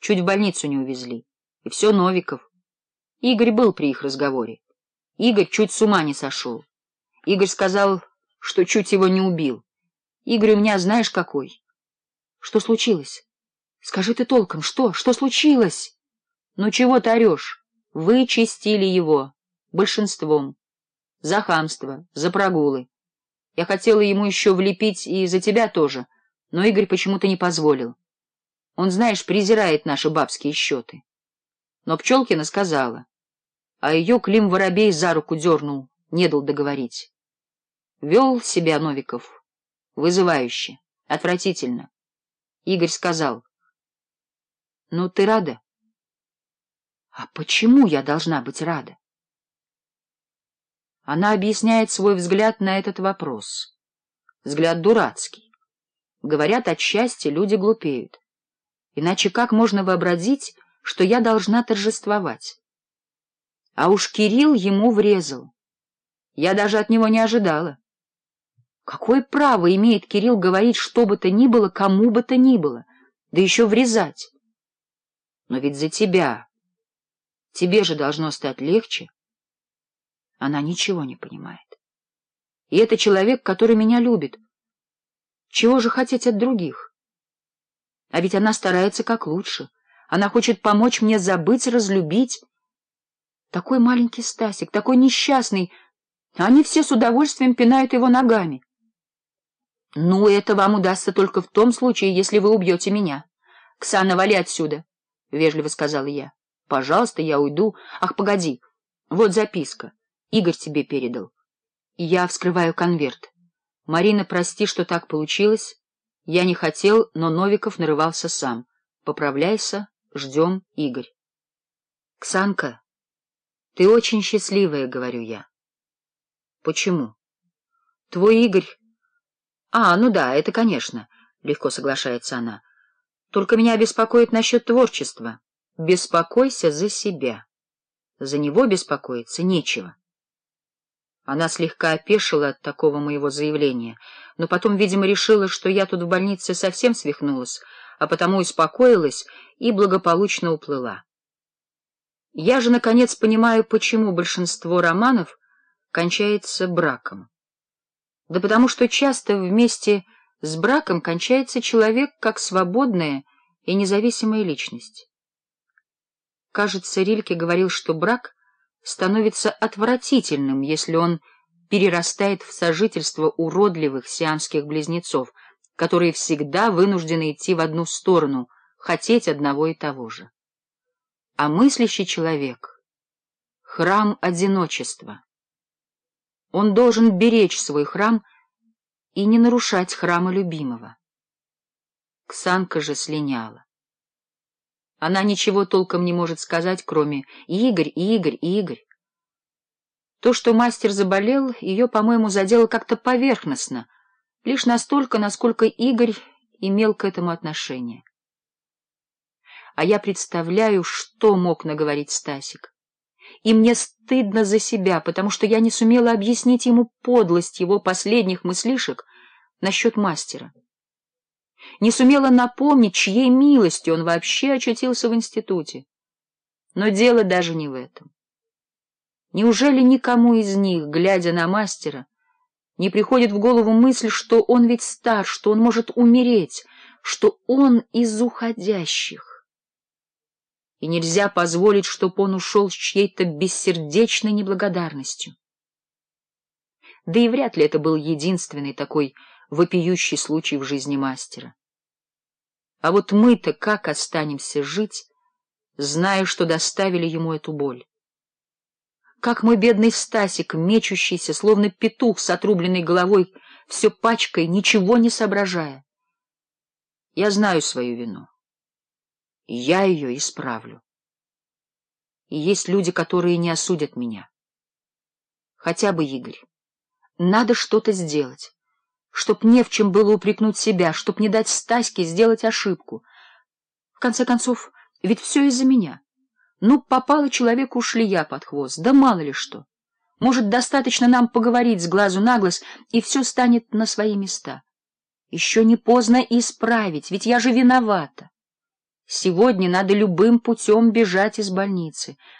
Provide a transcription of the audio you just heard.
Чуть в больницу не увезли. И все Новиков. Игорь был при их разговоре. Игорь чуть с ума не сошел. Игорь сказал, что чуть его не убил. Игорь у меня знаешь какой? Что случилось? Скажи ты толком, что? Что случилось? Ну чего ты орешь? Вычистили его. Большинством. За хамство, за прогулы. Я хотела ему еще влепить и за тебя тоже, но Игорь почему-то не позволил. Он, знаешь, презирает наши бабские счеты. Но Пчелкина сказала, а ее Клим Воробей за руку дернул, не дал договорить. Вел себя Новиков вызывающе, отвратительно. Игорь сказал, — Ну, ты рада? — А почему я должна быть рада? Она объясняет свой взгляд на этот вопрос. Взгляд дурацкий. Говорят, от счастья люди глупеют. Иначе как можно вообразить, что я должна торжествовать? А уж Кирилл ему врезал. Я даже от него не ожидала. Какое право имеет Кирилл говорить что бы то ни было, кому бы то ни было, да еще врезать? Но ведь за тебя. Тебе же должно стать легче. Она ничего не понимает. И это человек, который меня любит. Чего же хотеть от других? А ведь она старается как лучше. Она хочет помочь мне забыть, разлюбить. Такой маленький Стасик, такой несчастный. Они все с удовольствием пинают его ногами. Ну, это вам удастся только в том случае, если вы убьете меня. Ксана, вали отсюда, — вежливо сказала я. Пожалуйста, я уйду. Ах, погоди. Вот записка. Игорь тебе передал. Я вскрываю конверт. Марина, прости, что так получилось. Я не хотел, но Новиков нарывался сам. Поправляйся, ждем Игорь. — Ксанка, ты очень счастливая, — говорю я. — Почему? — Твой Игорь... — А, ну да, это, конечно, — легко соглашается она. — Только меня беспокоит насчет творчества. Беспокойся за себя. За него беспокоиться нечего. Она слегка опешила от такого моего заявления, но потом, видимо, решила, что я тут в больнице совсем свихнулась, а потому успокоилась и благополучно уплыла. Я же, наконец, понимаю, почему большинство романов кончается браком. Да потому что часто вместе с браком кончается человек как свободная и независимая личность. Кажется, Рильке говорил, что брак становится отвратительным, если он перерастает в сожительство уродливых сиамских близнецов, которые всегда вынуждены идти в одну сторону, хотеть одного и того же. А мыслящий человек — храм одиночества. Он должен беречь свой храм и не нарушать храма любимого. Ксанка же слиняла. Она ничего толком не может сказать, кроме «Игорь, Игорь, Игорь». То, что мастер заболел, ее, по-моему, задело как-то поверхностно, лишь настолько, насколько Игорь имел к этому отношение. А я представляю, что мог наговорить Стасик. И мне стыдно за себя, потому что я не сумела объяснить ему подлость его последних мыслишек насчет мастера не сумела напомнить, чьей милостью он вообще очутился в институте. Но дело даже не в этом. Неужели никому из них, глядя на мастера, не приходит в голову мысль, что он ведь стар, что он может умереть, что он из уходящих? И нельзя позволить, чтобы он ушел с чьей-то бессердечной неблагодарностью. Да и вряд ли это был единственный такой вопиющий случай в жизни мастера. А вот мы-то как останемся жить, зная, что доставили ему эту боль? Как мы, бедный Стасик, мечущийся, словно петух с отрубленной головой, все пачкой, ничего не соображая? Я знаю свою вину. Я ее исправлю. И есть люди, которые не осудят меня. Хотя бы Игорь. Надо что-то сделать чтоб не в чем было упрекнуть себя, чтоб не дать Стаське сделать ошибку. В конце концов, ведь все из-за меня. Ну, попало человеку шлия под хвост, да мало ли что. Может, достаточно нам поговорить с глазу на глаз, и все станет на свои места. Еще не поздно исправить, ведь я же виновата. Сегодня надо любым путем бежать из больницы.